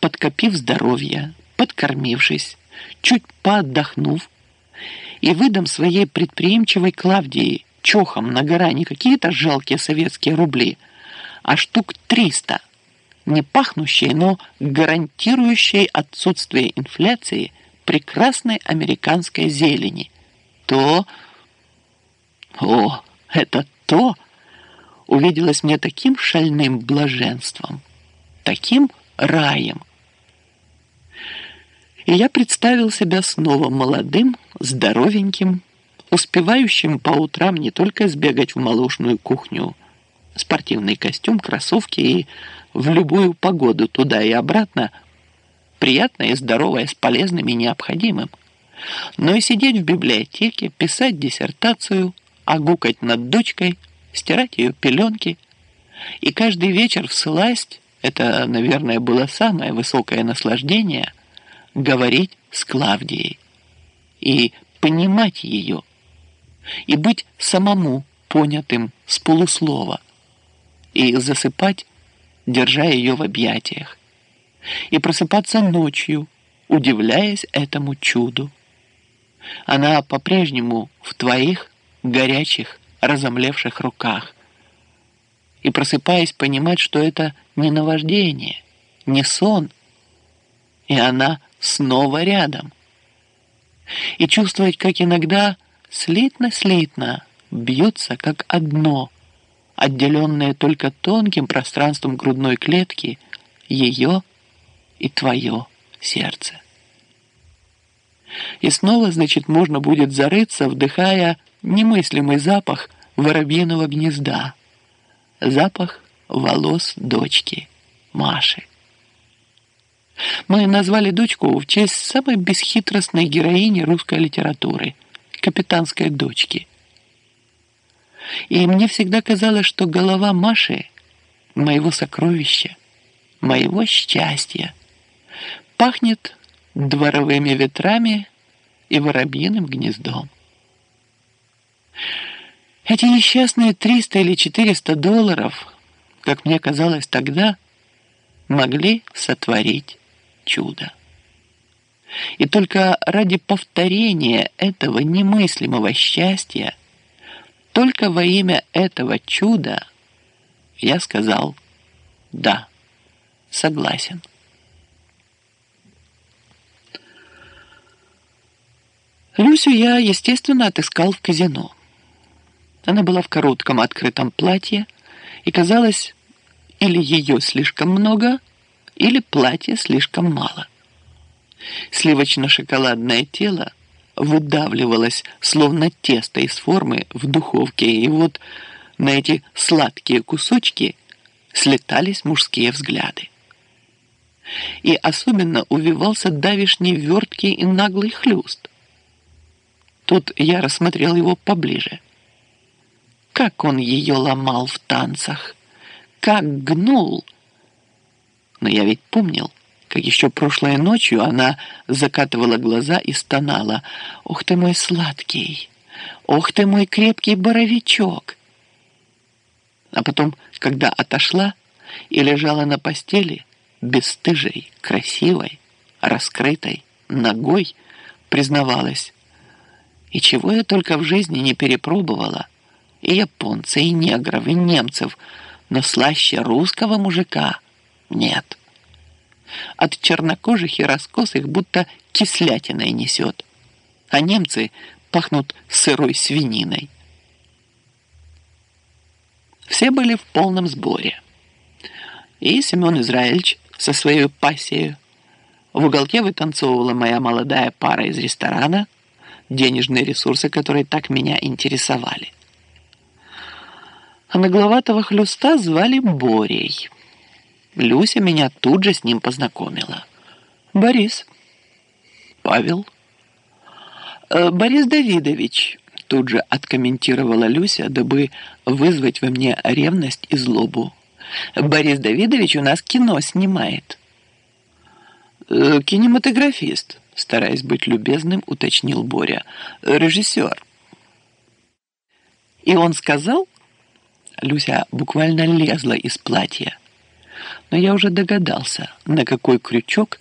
подкопив здоровье, подкормившись, чуть поотдохнув, и выдам своей предприимчивой Клавдии чохом на гора не какие-то жалкие советские рубли, а штук триста, не пахнущие, но гарантирующие отсутствие инфляции прекрасной американской зелени, то... О, это то увиделось мне таким шальным блаженством, таким раем. И я представил себя снова молодым, здоровеньким, успевающим по утрам не только сбегать в молочную кухню, спортивный костюм, кроссовки и в любую погоду туда и обратно, приятное и здоровое с полезным и необходимым, но и сидеть в библиотеке, писать диссертацию, огукать над дочкой, стирать ее пеленки, и каждый вечер всласть, это, наверное, было самое высокое наслаждение, говорить с Клавдией и понимать ее – и быть самому понятым с полуслова, и засыпать, держа ее в объятиях, и просыпаться ночью, удивляясь этому чуду. Она по-прежнему в твоих горячих, разомлевших руках, и просыпаясь понимать, что это не наваждение, не сон, и она снова рядом. И чувствовать, как иногда слитно-слитно бьются как одно, отделенное только тонким пространством грудной клетки, ее и твое сердце. И снова, значит, можно будет зарыться, вдыхая немыслимый запах воробьиного гнезда, запах волос дочки Маши. Мы назвали дочку в честь самой бесхитростной героини русской литературы – капитанской дочки. И мне всегда казалось, что голова Маши, моего сокровища, моего счастья, пахнет дворовыми ветрами и воробьиным гнездом. Эти несчастные 300 или 400 долларов, как мне казалось тогда, могли сотворить чудо. И только ради повторения этого немыслимого счастья, только во имя этого чуда, я сказал «да, согласен». Люсю я, естественно, отыскал в казино. Она была в коротком открытом платье, и казалось, или ее слишком много, или платья слишком мало. Сливочно-шоколадное тело выдавливалось, словно тесто из формы в духовке, и вот на эти сладкие кусочки слетались мужские взгляды. И особенно увивался давишний верткий и наглый хлюст. Тут я рассмотрел его поближе. Как он ее ломал в танцах, как гнул. Но я ведь помнил, как еще прошлой ночью она закатывала глаза и стонала. «Ух ты мой сладкий! Ух ты мой крепкий боровичок!» А потом, когда отошла и лежала на постели, бесстыжей, красивой, раскрытой, ногой, признавалась. И чего я только в жизни не перепробовала. И японца, и негров, и немцев, но слаще русского мужика нет. От чернокожих и раскосых будто кислятиной несет. А немцы пахнут сырой свининой. Все были в полном сборе. И Семен Израильевич со своей пассией. В уголке вытанцовывала моя молодая пара из ресторана, денежные ресурсы, которые так меня интересовали. А нагловатого хлюста звали Борей – Люся меня тут же с ним познакомила. Борис. Павел. «Э, Борис Давидович, тут же откомментировала Люся, дабы вызвать во мне ревность и злобу. Борис Давидович у нас кино снимает. «Э, кинематографист, стараясь быть любезным, уточнил Боря. Режиссер. И он сказал, Люся буквально лезла из платья, но я уже догадался, на какой крючок